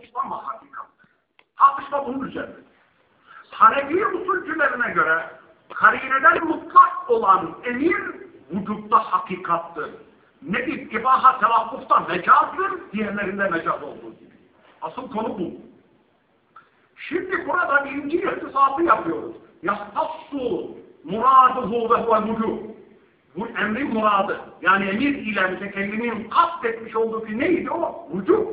suçlama hakikattır. Tartışma bunun üzerine. Hanefi usulcülerine göre karineden mutlak olan emir vücutta hakikattır. Nedir? İbaha telaffufta mecazdır, diğerlerinde mecaz olduğu gibi. Asıl konu bu. Şimdi burada birinci ihtisası yapıyoruz. Yahtassu muraduhu ve huvel vücub. Bu emrin muradı. Yani emir ile mütekellimin kastetmiş olduğu ki neydi o? Vücub.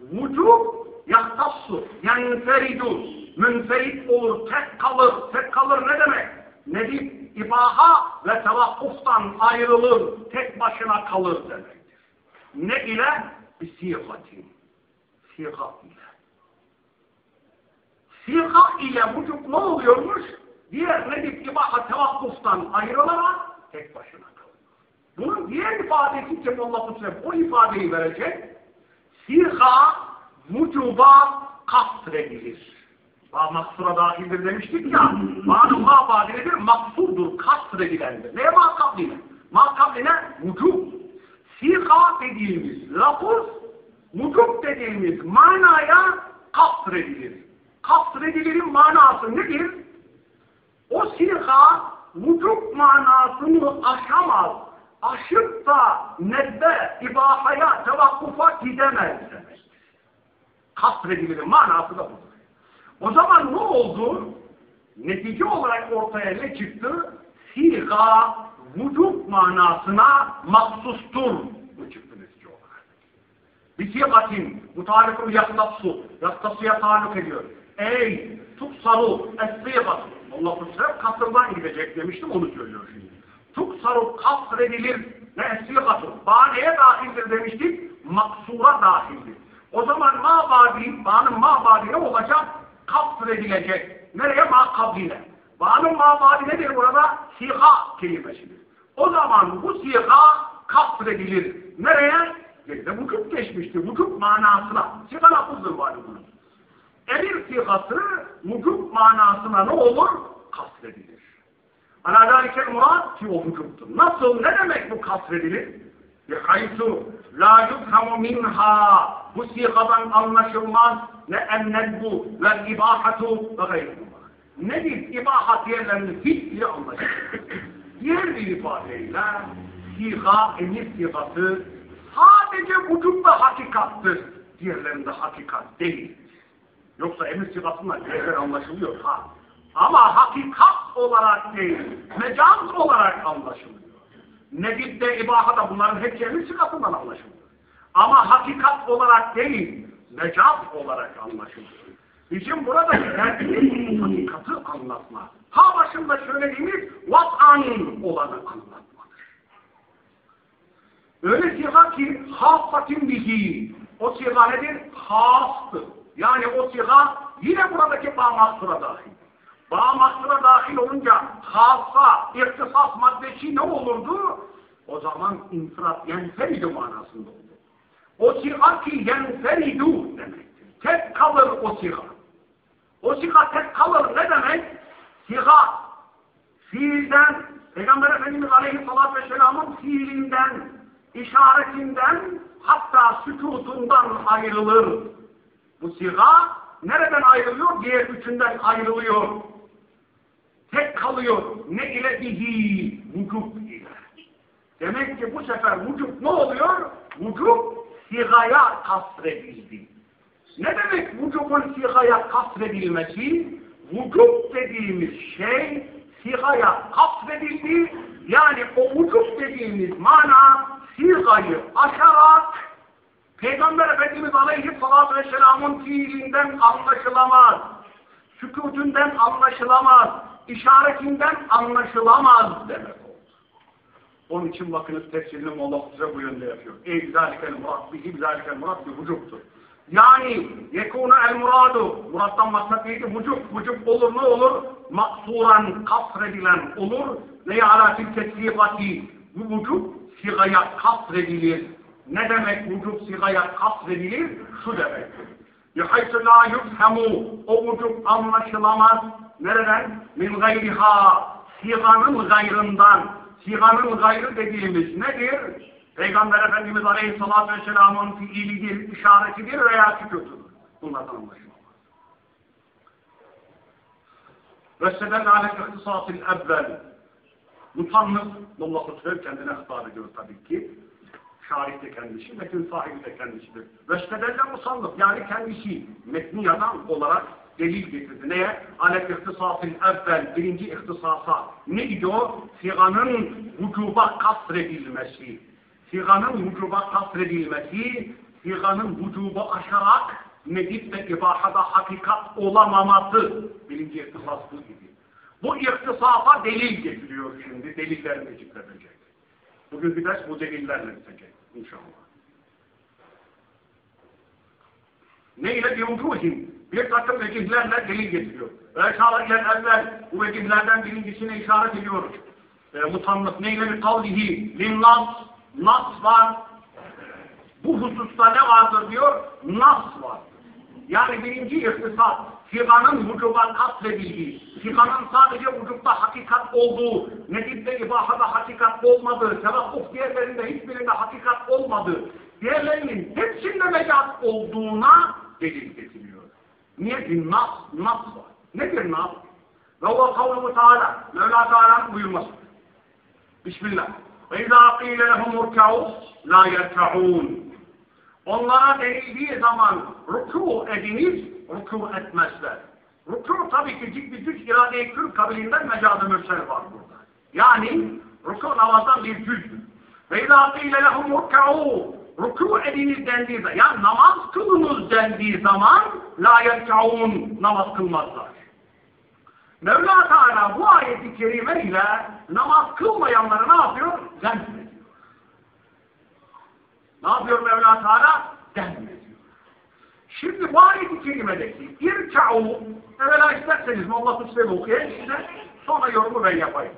Vücub yahtassu. Yani feridu. Münferit olur, tek kalır. Tek kalır ne demek? Nedir? İbaha ve tevakkuftan ayrılır. Tek başına kalır demektir. Ne ile? Bisigatin. Siga ile. Siga ile vücut ne oluyormuş? Diğer nedir? İbaha tevakkuftan ayrılarak tek başına kalıyor. Bunun diğer ifadesi Cemallahu Selam o ifadeyi verecek. Siga vücuba kastedilir. Maksura dahildir demiştik ya. Manu mabadinedir, maksurdur, kastedilendir. Neye makabline? Makabline vücub. Siga dediğimiz lafız, vücub dediğimiz manaya kastedilir. Kastedilirin manası nedir? O siga vücub manasını aşamaz. Aşıp da nedbe, ibahaya, tevakkufa gidemez demek. Kastedilirin manası da budur. O zaman ne oldu? Netice olarak ortaya ne çıktı? Siga vücut manasına mahsustur. Bu çıktı netice olarak. Bir sigatin mutarikul yaktassu. Yaktassuya taluk ediyor. Ey tuksaru es-sigatu. Allah-u kasırdan gidecek demiştim onu söylüyor şimdi. Tuksaru kasredilir ne es-sigatu. Baneye dahildir demiştik. Maksura dahildir. O zaman mabadi, bağının mabadi ne olacak? Kasredilecek. Nereye? Makabline. Bağının mabadi nedir burada? Siha kelimesidir. O zaman bu siha kasredilir. Nereye? Geride vücut geçmişti. Vücut manasına. Siha lafızdır bari bunun. Emir sihası vücut manasına ne olur? Kasredilir. Ala zâlikel murad ki o vücuttur. Nasıl? Ne demek bu kasredilir? Bihaysu la yufhamu minha bu sigadan anlaşılmaz ne ennedbu ve ibahatu ve gayrıhuma. Nedir? İbahat yerlerinin fiili anlaşılır. Diğer bir ifadeyle siga, emir sigası sadece vücutta hakikattır. Diğerlerinde hakikat değil. Yoksa emir sigasından diğerler anlaşılıyor. Ha. Ama hakikat olarak değil, mecaz olarak anlaşılıyor. Nebidde, ibahada bunların hepsi emir sigasından anlaşılıyor. Ama hakikat olarak değil, mecaz olarak anlaşılıyor. Bizim burada derdimiz hakikati anlatma. Ha başında söylediğimiz vat'an olanı anlatmadır. Öyle siga ki hassatin bihi. O siga nedir? Hastır. Yani o siga yine buradaki bağmastıra dahil. Bağmastıra dahil olunca hassa, ihtisas maddesi ne olurdu? O zaman infrat, yenferidu manasında olur. O siga ki yenferidu demektir. Tek kalır o siga. O siga tek kalır ne demek? Siga fiilden, Peygamber Efendimiz Aleyhisselatü Vesselam'ın fiilinden, işaretinden, hatta sükutundan ayrılır. Bu siga nereden ayrılıyor? Diğer üçünden ayrılıyor. Tek kalıyor. Ne ile bihi? Vücub ile. Demek ki bu sefer vücub ne oluyor? Vücub sigaya kasredildi. Ne demek vücubun sigaya kasredilmesi? Vücub dediğimiz şey sigaya kasredildi. Yani o vücub dediğimiz mana sigayı aşarak Peygamber Efendimiz Aleyhisselatü Vesselam'ın fiilinden anlaşılamaz. Sükutundan anlaşılamaz işaretinden anlaşılamaz demek oldu. Onun için bakınız tefsirini Molla size bu yönde yapıyor. Ey zâlikel murat, bihim zâlikel murat bir vücuttur. Yani yekûne el muradu, murattan maksat neydi? Vücut, vücut olur ne olur? Maksuran, kasredilen olur. Ve alâ tilke sigati, bu vücut sigaya kasredilir. Ne demek vücut sigaya kasredilir? Şu demek. يَحَيْسُ لَا يُفْهَمُ O vücut anlaşılamaz. Nereden? Min gayriha. Siganın gayrından. Siganın gayrı dediğimiz nedir? Peygamber Efendimiz Aleyhisselatü Vesselam'ın fiilidir, işaretidir veya sükutudur. Bunlardan anlaşılamaz. Vessedel alek ihtisasıl evvel. Mutanlık, Molla Kutser kendine hitap ediyor tabii ki. Şarih de kendisi, metin sahibi de kendisidir. Vessedelle musanlık, yani kendisi metni yazan olarak delil getirdi. Neye? Alek ihtisasıl evvel, birinci ihtisasa. Neydi o? Siganın vücuba kasredilmesi. Siganın vücuba kasredilmesi, siganın vücubu aşarak nedip ve ibahada hakikat olamaması birinci ihtisas bu gibi. Bu ihtisafa delil getiriyor şimdi. Delillerini zikredecek. Bugün bir ders bu delillerle bitecek inşallah. Neyle bir vucuhin? Bir takım vecihlerle delil getiriyor. İle evvel bu vecihlerden birincisine işaret ediyoruz. E, mutanlık neyle bir kavlihi? Linnas, nas var. Bu hususta ne vardır diyor? Nas var. Yani birinci ihtisas, figanın vücuba kasredildiği, figanın sadece vücutta hakikat olduğu, nedipte ibahada hakikat olmadığı, tevakkuf diğerlerinde hiçbirinde hakikat olmadığı, diğerlerinin hepsinde mecaz olduğuna delil getiriyor. Niye? Bir nas, nas var. Nedir nas? Ve o kavlumu Teala, Mevla Teala'nın buyurması. Bismillah. Ve izâ qîle lehum urkâ'u lâ yerka'ûn. Onlara denildiği zaman ruku ediniz, ruku etmezler. Ruku tabii ki ciddi güç irade-i kür kabilinden mecaz-ı mürsel var burada. Yani ruku namazdan bir cüzdür. Ve izâ qîle lehum urkâ'û ruku ediniz dendiği zaman, yani namaz kılınız dendiği zaman la yerkâûn namaz kılmazlar. Mevla Teala bu ayeti kerime ile namaz kılmayanları ne yapıyor? Zemmediyor. Ne yapıyor Mevla Teala? Zemmediyor. Şimdi bu ayeti kerimedeki irka'u evvela isterseniz Molla Kutsu'yu okuyayım size sonra yorumu ben yapayım.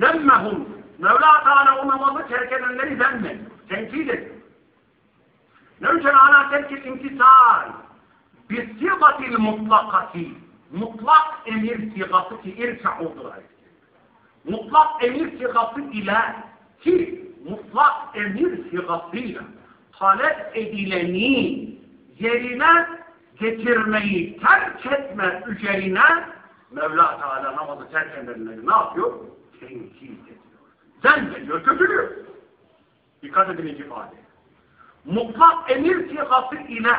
Lemmehum Mevla Teala o namazı terk edenleri zemmediyor. Tenkit ediyor. Nevcel ala terkil imtisal bisigatil mutlakati mutlak emir sigası ki irka'udur mutlak emir sigası ile ki mutlak emir sigasıyla talep edileni yerine getirmeyi terk etme üzerine Mevla Teala namazı terk edenleri ne yapıyor? Tenkit ediyor. Zemmediyor, kötülüyor. Dikkat edin ifade. Mutlak emir sigası ile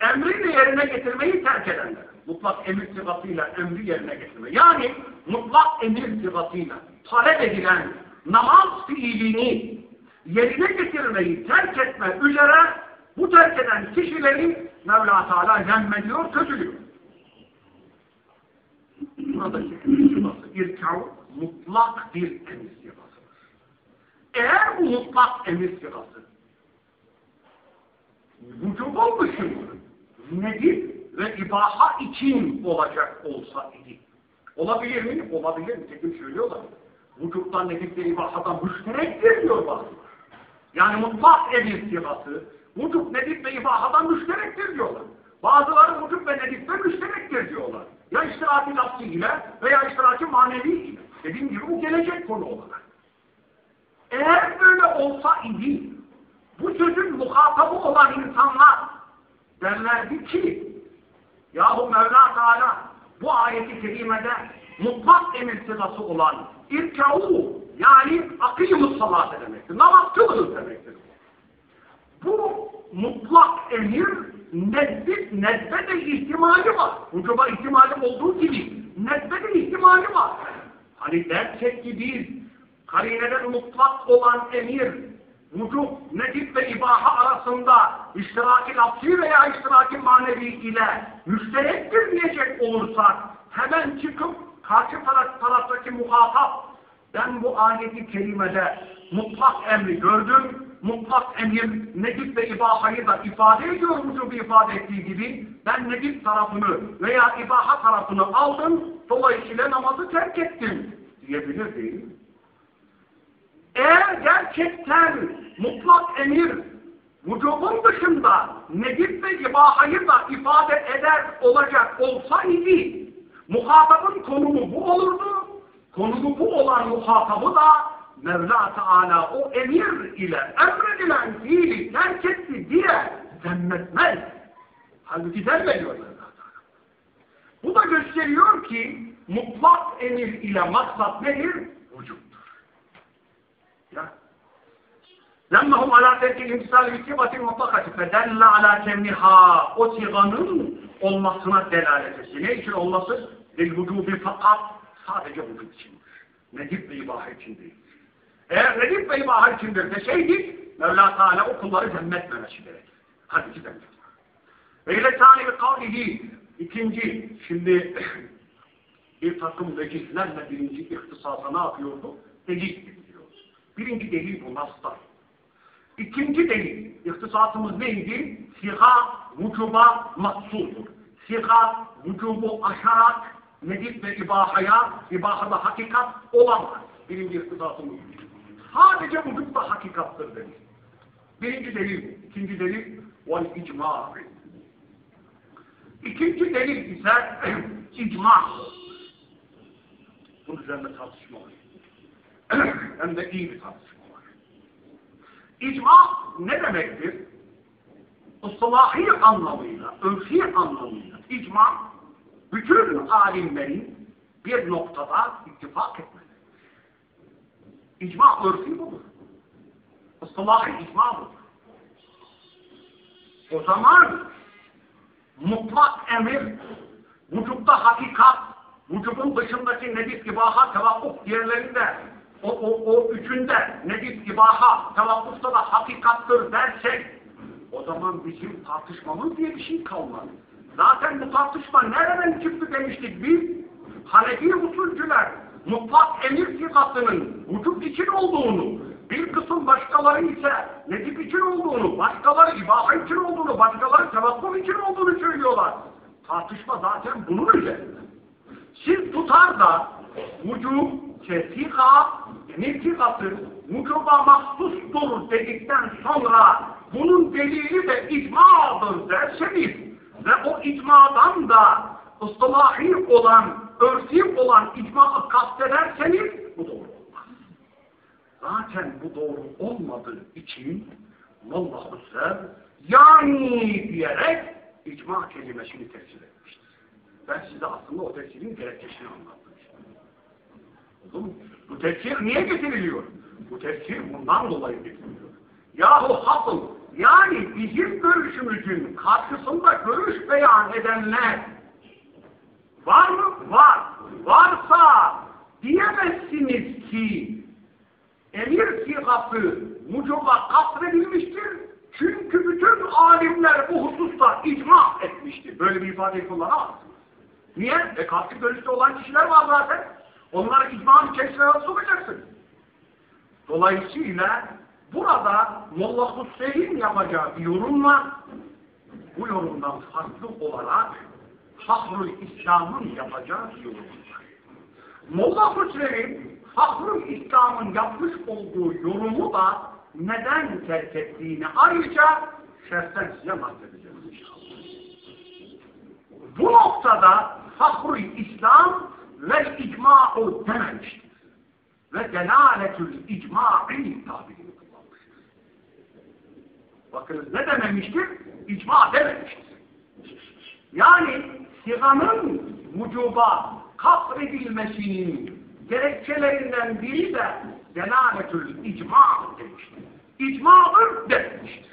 emrini yerine getirmeyi terk edenler. Mutlak emir sigasıyla emri yerine getirme. Yani mutlak emir sigasıyla talep edilen namaz fiilini yerine getirmeyi terk etme üzere bu terk eden kişileri Mevla Teala zemmediyor, kötülüyor. Buradaki sigası irkav mutlak bir emir sigasıdır. Eğer bu mutlak emir sigası vücubun dışında nedir ve ibaha için olacak olsa idi. Olabilir mi? Olabilir. Nitekim söylüyorlar. Vücuttan nedir ve ibahadan müşterektir diyor bazılar. Yani mutlak emir sigası vücut nedir ve ibahadan müşterektir diyorlar. Bazıları vücut ve nedir ve müşterektir diyorlar. Ya iştiraki lafzı ile veya iştiraki manevi ile. Dediğim gibi bu gelecek konu olarak. Eğer böyle olsa idi bu sözün muhatabı olan insanlar derlerdi ki yahu Mevla Teala bu ayeti kerimede mutlak emir sırası olan irkâhu yani akıyımız salat demektir. Namaz kılınız demektir. Bu mutlak emir nedbi, nedbe de ihtimali var. Vücuba ihtimali olduğu gibi nedbe de ihtimali var. Hani dersek ki biz karineden mutlak olan emir vücub, nedip ve ibaha arasında iştiraki lafzi veya iştiraki manevi ile müşterektir diyecek olursak hemen çıkıp karşı taraf, taraftaki muhatap ben bu ayeti kerimede mutlak emri gördüm, mutlak emir nedip ve ibahayı da ifade ediyor vücubu ifade ettiği gibi ben nedip tarafını veya ibaha tarafını aldım, dolayısıyla namazı terk ettim diyebilir değil? Eğer gerçekten mutlak emir vücubun dışında nedip ve ibahayı da ifade eder olacak olsaydı muhatabın konumu bu olurdu. Konumu bu olan muhatabı da Mevla Teala o emir ile emredilen fiili terk etti diye zemmetmez. Halbuki zemmediyor Teala. Bu da gösteriyor ki mutlak emir ile maksat nedir? Vücuttur. Ya. Lemmehum ala terkil imtisali bi sigatin mutlakati fedelle ala kemniha o siganın olmasına delalet etti. Ne için olması? Lil vücubi fakat sadece vücut içindir. Nedip ve ibaha için değil. Eğer redif ve ibaha içindir deseydik Mevla Teala o kulları zemmetmemesi gerekir. Halbuki zemmet. Ve ile tani ve kavlihi ikinci şimdi bir takım vecihlerle birinci ihtisasa ne yapıyordu? Delil getiriyor. Birinci delil bu naslar. İkinci delil, ihtisasımız neydi? Siha vücuba mahsuldur. Siha vücubu aşarak nedip ve ibahaya, ibahada hakikat olamaz. Birinci ihtisasımız. Sadece vücutta hakikattır demiş. Birinci delil, ikinci delil vel icma. İkinci delil ise icma. Bunun üzerinde tartışma var. Hem de iyi bir tartışma var. İcma ne demektir? Islahi anlamıyla, örfi anlamıyla icma bütün alimlerin bir noktada ittifak etmeleri. İcma örfi budur. Islahi icma budur. O zaman mutlak emir, vücutta hakikat, vücudun dışındaki nedif ibaha, tevakkuf diğerlerinde, o, o, o üçünde nedif ibaha, tevakkufta da hakikattır dersek, o zaman bizim tartışmamız diye bir şey kalmaz. Zaten bu tartışma nereden çıktı demiştik biz? Hanefi usulcüler, mutlak emir sigasının vücut için olduğunu, bir kısım başkaları ise nedip için olduğunu, başkaları ibaha için olduğunu, başkaları tevakkuf için olduğunu söylüyorlar. Tartışma zaten bunun üzerinde. Siz tutar da vücub, kesika, emir sigası vücuba mahsustur dedikten sonra bunun delili de icmadır derseniz ve o icmadan da ıslahi olan, örfi olan icmaı kastederseniz bu doğru olmaz. Zaten bu doğru olmadığı için vallahu sev yani diyerek icma kelimesini tefsir etmiştir. Ben size aslında o tefsirin gerekçesini anlattım. Oldu mu? Bu tefsir niye getiriliyor? Bu tefsir bundan dolayı getiriliyor. Yahu hasıl yani bizim görüşümüzün karşısında görüş beyan edenler var mı? Var. Varsa diyemezsiniz ki emir sigası mucuba kasredilmiştir. Çünkü bütün alimler bu hususta icma etmiştir. Böyle bir ifade kullanamazsınız. Niye? E karşı görüşte olan kişiler var zaten. Onları icmanın içerisine nasıl sokacaksın? Dolayısıyla burada Molla Hüseyin yapacağı bir yorumla bu yorumdan farklı olarak Fahrul İslam'ın yapacağı bir yorum var. Molla Hüseyin Fahrul İslam'ın yapmış olduğu yorumu da neden terk ettiğini ayrıca şerhten size bahsedeceğim. Bu noktada Fahrul İslam ve icma'u dememiştir. Ve delaletül icma'i tabirini kullanmıştır. Bakınız ne dememiştir? İcma dememiştir. Yani siganın vücuba kasredilmesinin gerekçelerinden biri de delaletül icma demiştir. İcmadır demiştir.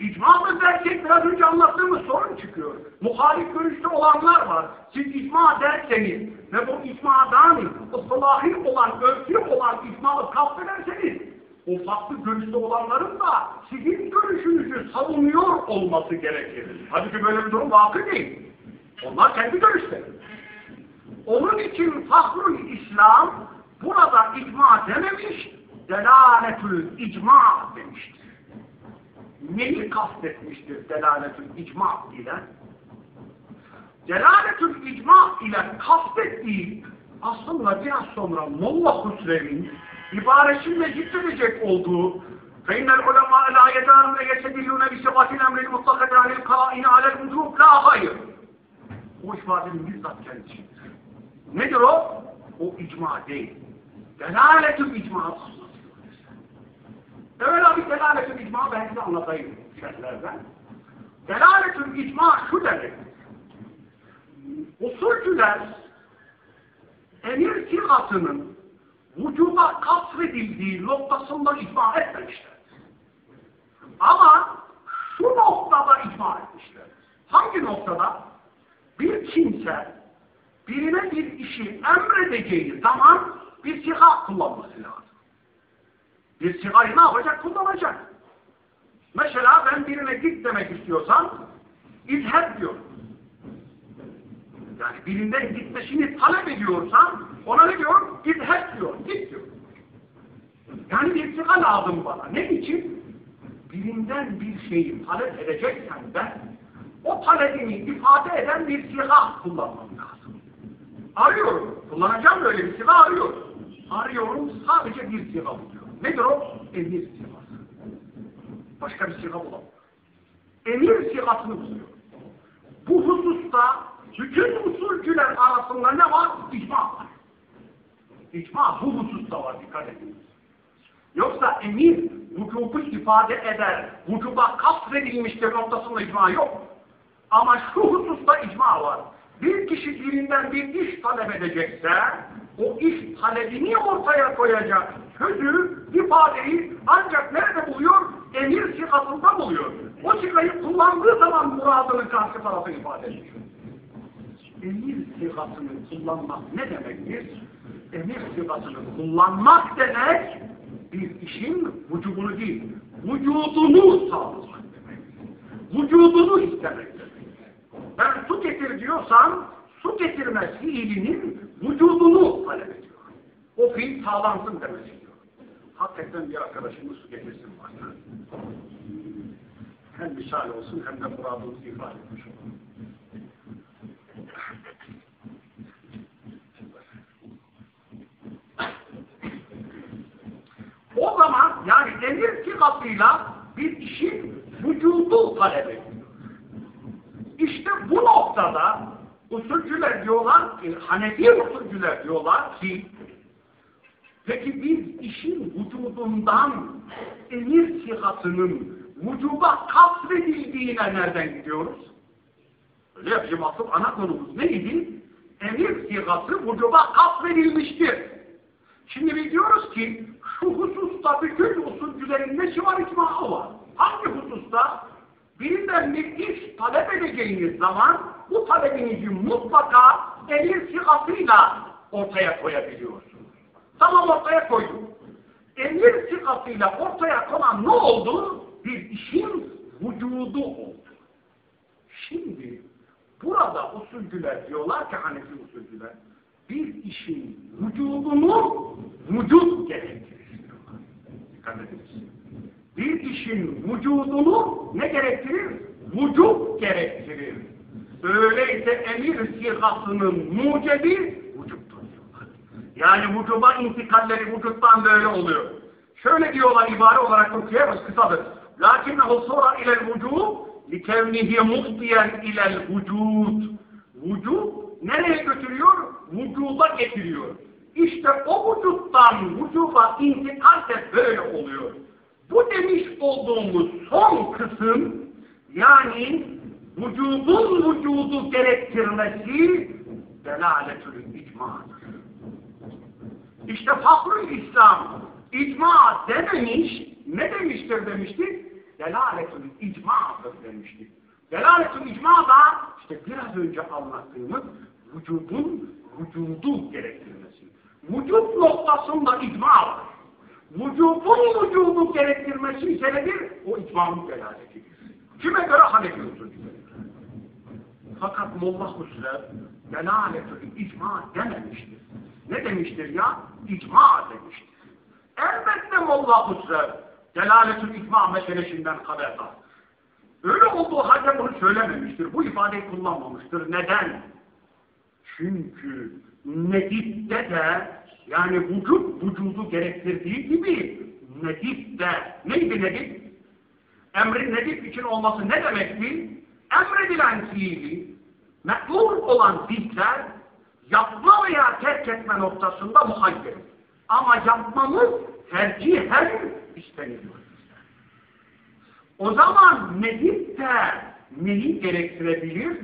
İcmadır dersek biraz önce anlattığımız sorun çıkıyor. Muhalif görüşte olanlar var. Siz icma derseniz ve bu icmadan ıslahi olan, örfü olan icmaı kastederseniz o farklı görüşte olanların da sizin görüşünüzü savunuyor olması gerekir. Halbuki böyle bir durum vakı değil. Onlar kendi görüşleri. Onun için Fahrul İslam burada icma dememiş, delaletül icma demiştir. Neyi kastetmiştir delaletül icma ile? Delaletül icma ile kastettiği aslında biraz sonra Molla Hüsrev'in ibaresinde zikredecek olduğu فَاِنَّ الْعُلَمَاءَ لَا يَدَانُ اَيَسَدِلُونَ بِسِبَاتِ الْاَمْرِ الْمُطَّقَةِ عَلِ الْقَرَائِنَ عَلَى الْوُجُوبِ لَا hayır. bu ifadenin bizzat kendisidir. Nedir o? O icma değil. Delaletül icma Evet abi delaletül icma ben size anlatayım şerhlerden. Delaletül icma şu demek. Usulcüler emir sigasının vücuba kasredildiği noktasında icma etmemişler. Ama şu noktada icma etmişler. Hangi noktada? Bir kimse birine bir işi emredeceği zaman bir siga kullanması lazım. Bir sigayı ne yapacak? Kullanacak. Mesela ben birine git demek istiyorsam izheb diyorum. Yani birinden gitmesini talep ediyorsam ona ne diyor? İzheb diyor. Git diyor. Yani bir siga lazım bana. Ne için? Birinden bir şeyi talep edeceksem ben o talebini ifade eden bir siga kullanmam lazım. Arıyorum. Kullanacağım böyle bir siga arıyorum. Arıyorum sadece bir siga buluyorum. Nedir o? Emir sigası. Başka bir siga bulamam. Emir sigasını buluyor. Bu hususta bütün usulcüler arasında ne var? İcma var. İcma bu hususta var dikkat edin. Yoksa emir vücubu ifade eder, vücuba kasredilmiştir noktasında icma yok. Ama şu hususta icma var. Bir kişi birinden bir iş talep edecekse, o iş talebini ortaya koyacak sözü, ifadeyi ancak nerede buluyor? Emir sigasında buluyor. O sigayı kullandığı zaman muradını karşı tarafı ifade ediyor. Emir sigasını kullanmak ne demektir? Emir sigasını kullanmak demek, bir işin vücudunu değil, vücudunu sağlamak demek. Vücudunu istemek. Ben su getir diyorsam, su getirme fiilinin vücudunu talep ediyor. O fiil sağlansın demek istiyor. Hakikaten bir arkadaşımız su getirsin bana. Hem misal olsun hem de muradını ifade etmiş olur. O zaman yani emir sigasıyla bir işin vücudu talep ediyor. İşte bu noktada usulcüler diyorlar ki, Hanefi usulcüler diyorlar ki peki biz işin vücudundan emir sigasının vücuba kasredildiğine nereden gidiyoruz? Öyle ya bizim asıl ana konumuz neydi? Emir sigası vücuba kasredilmiştir. Şimdi biz diyoruz ki şu hususta bütün usulcülerin neşi var, icmaı var. Hangi hususta? Birinden bir iş talep edeceğiniz zaman bu talebinizi mutlaka emir sigasıyla ortaya koyabiliyorsunuz. Tamam ortaya koydum. Emir sigasıyla ortaya konan ne oldu? Bir işin vücudu oldu. Şimdi burada usulcüler diyorlar ki Hanefi usulcüler bir işin vücudunu vücut gerektirir. Dikkat ediniz. Bir işin vücudunu ne gerektirir? Vücut gerektirir. Öyleyse emir sigasının mucebi vücuttur. Yani vücuba intikalleri vücuttan böyle oluyor. Şöyle diyorlar ibare olarak okuyarız kısadır. Lakinnehu sonra ilel vücud likevnihi muhtiyen ilel vücud. Vücud nereye götürüyor? Vücuda getiriyor. İşte o vücuttan vücuba intikal de böyle oluyor. Bu demiş olduğumuz son kısım yani vücudun vücudu gerektirmesi delaletül icmadır. İşte Fakrül İslam icma dememiş, ne demiştir demiştik? Delaletül icmadır demiştik. Delaletül icma da işte biraz önce anlattığımız vücudun vücudu gerektirmesi. Vücut noktasında icma var. Vücudun vücudu gerektirmesi ise nedir? O icmanın delaletidir. Kime göre Hanefi usulüne Fakat Molla Hüsrev delaletül icma dememiştir. Ne demiştir ya? İcma demiştir. Elbette Molla Hüsrev delaletül icma meselesinden haberdar. Öyle olduğu halde bunu söylememiştir. Bu ifadeyi kullanmamıştır. Neden? Çünkü nedipte de yani vücut vücudu gerektirdiği gibi nedip de neydi nedip? Emrin nedip için olması ne demekti? Emredilen fiili meklul olan bizler yapma veya terk etme noktasında muhayyer. Ama yapmamız tercihen isteniyor. O zaman nedip de neyi gerektirebilir?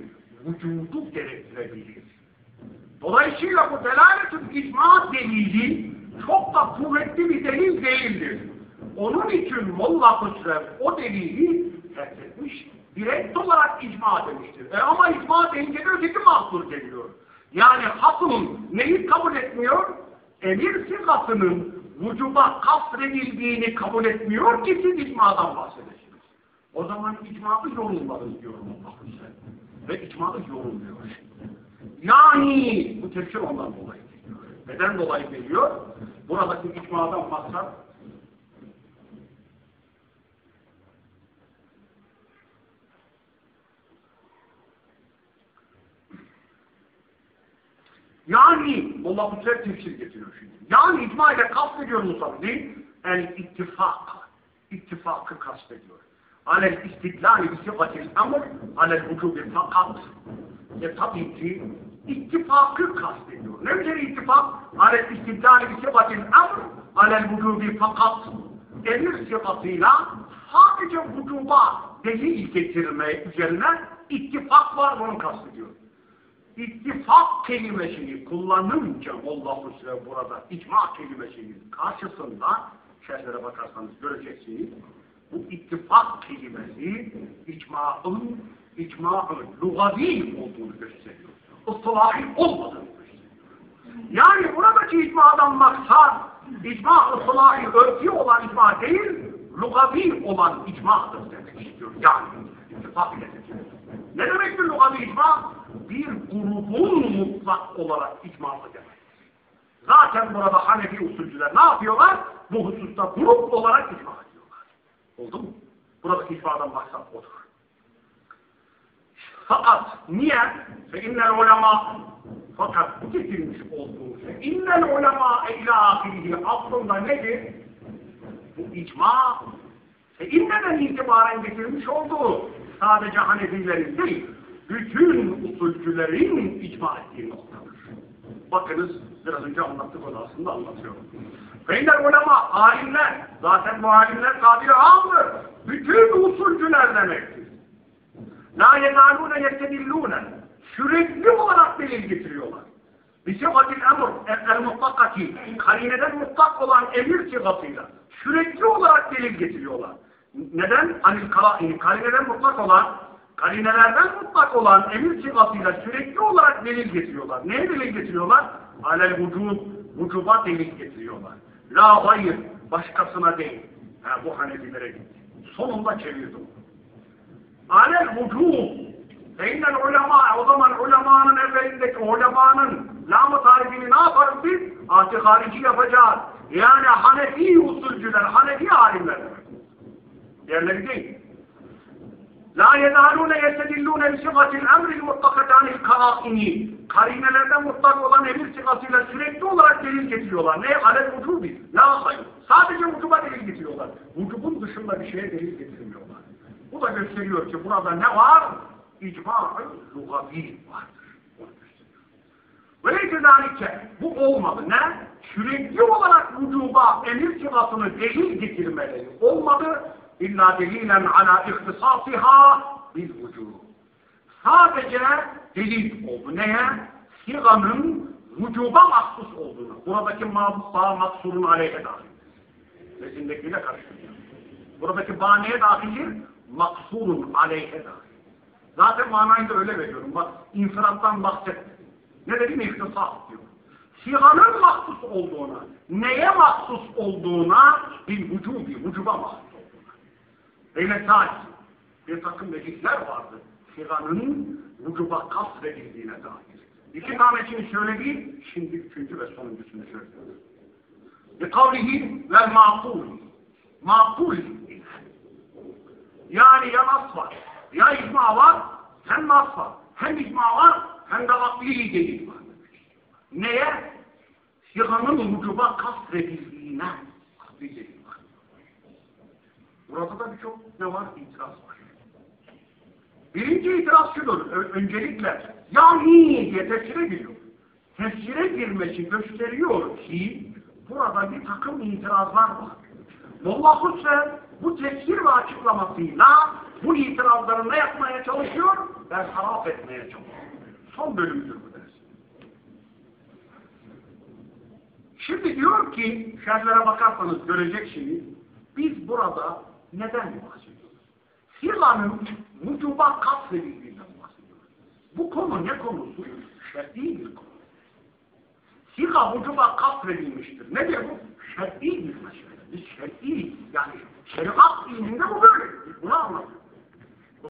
Vücudu gerektirebilir. Dolayısıyla bu delaletül icma delili çok da kuvvetli bir delil değildir. Onun için Molla Hüsrev o delili etmiş, direkt olarak icma demiştir. E ama icma deyince de öteki mahsur geliyor. Yani hasım neyi kabul etmiyor? Emir sigasının vücuba kasredildiğini kabul etmiyor ki siz icmadan bahsedesiniz. O zaman icmaı yorulmadınız diyor Molla Hüsrev. Ve icmaı yorulmuyor. Yani bu tefsir ondan dolayı. Neden dolayı geliyor? Buradaki icmadan maksat Yani bu sefer tefsir getiriyor şimdi. Yani icma ile kastediyor Musa değil, el ittifak. İttifakı kastediyor. Alel istiklali bi sigatil emr, alel vücubi fakat. E tabii ki ittifakı kastediyor. Ne üzere ittifak? Alel istiklali bi sigatil emr, alel vücubi fakat. Emir sigasıyla sadece vücuba delil getirme üzerine ittifak var, bunu kastediyor ittifak kelimesini kullanınca Allah Süre burada icma kelimesinin karşısında şerhlere bakarsanız göreceksiniz bu ittifak kelimesi icma'ın icma'ın lugavi olduğunu gösteriyor. Islahi olmadığını gösteriyor. Yani buradaki icmadan maksat icma ıslahi örtü olan icma değil lugavi olan icmadır demek istiyor. Yani ittifak Ne demektir lugavi icma? bir grubun mutlak olarak icması demek. Zaten burada Hanefi usulcüler ne yapıyorlar? Bu hususta grup olarak icma ediyorlar. Oldu mu? Buradaki icmadan maksat odur. Fakat niye? Fe innel ulema fakat bu getirmiş olduğu şey innel ulema ila ahirihi aslında nedir? Bu icma fe inneden itibaren getirmiş olduğu sadece Hanefilerin değil bütün usulcülerin icma ettiği noktadır. Bakınız biraz önce anlattık onu aslında anlatıyorum. Beyler ulema, alimler, zaten bu alimler kabir amdır. Bütün usulcüler demektir. La yezalûne yettedillûne. Sürekli olarak delil getiriyorlar. Bisigatil emr, el mutlakati, karineden mutlak olan emir sigasıyla sürekli olarak delil getiriyorlar. Neden? Anil kalaini, karineden mutlak olan karinelerden mutlak olan emir sıfatıyla sürekli olarak delil getiriyorlar. Neye delil getiriyorlar? Alel vücud, vücuba delil getiriyorlar. La hayır, başkasına değil. Ha, bu Hanefilere gitti. Sonunda çevirdim. Alel vücud. Eynel ulema, o zaman ulemanın evvelindeki ulemanın lam-ı tarifini ne yaparız biz? Ati harici yapacağız. Yani Hanefi usulcüler, Hanefi alimler. Diğerleri değil. La yezalûne yesedillûne bi sigatil emril muttakatânil kâini. Karinelerden mutlak olan emir sigasıyla sürekli olarak delil getiriyorlar. Ne? Alel vücubi. La hayır. Sadece vücuba delil getiriyorlar. Vücubun dışında bir şeye delil getirmiyorlar. Bu da gösteriyor ki burada ne var? İcma-ı lugavi vardır. Böylece zalike bu olmadı. Ne? Sürekli olarak vücuba emir sigasını delil getirmeleri olmadı İlla delilen ala ihtisasiha bil vücub. Sadece delil oldu. Neye? Siganın vücuba mahsus olduğunu. Buradaki bağ maksurun aleyhe dahil. Resimdekiyle karıştırıyor. Buradaki bağ neye dahildir? Maksurun aleyhe dahil. Zaten manayı da öyle veriyorum. Bak infirattan bahset. Ne dedim? İhtisas diyor. Siganın mahsus olduğuna, neye mahsus olduğuna bil vücubi, vücuba mahsus. Eyletaj, bir takım meclisler vardı. Siganın vücuba kasredildiğine dair. İki tanesini söyledi, şimdi üçüncü ve sonuncusunu söylüyor. Bi kavlihi vel makul. Makul Yani ya nas var, ya icma var, hem nas var. Hem icma var, hem de akli delil var. Neye? Siganın vücuba kasredildiğine akli delil. Burada da birçok ne var? İtiraz var. Birinci itiraz şudur. Öncelikle yani diye tefsire giriyor. Tefsire girmesi gösteriyor ki burada bir takım itirazlar var. Molla Hüseyin bu tefsir ve açıklamasıyla Bu itirazları ne yapmaya çalışıyor? Bertaraf etmeye çalışıyor. Son bölümdür bu ders. Şimdi diyor ki, şerhlere bakarsanız göreceksiniz, biz burada neden bahsediyoruz? Sila'nın vücuba kasvedildiğinden bahsediyoruz. Bu konu ne konusu? Şer'i bir konu. Sila vücuba kasvedilmiştir. Nedir bu? Şer'i bir mesele. Biz şer'i, yani şeriat ilminde bu böyle. Bunu anlatıyoruz.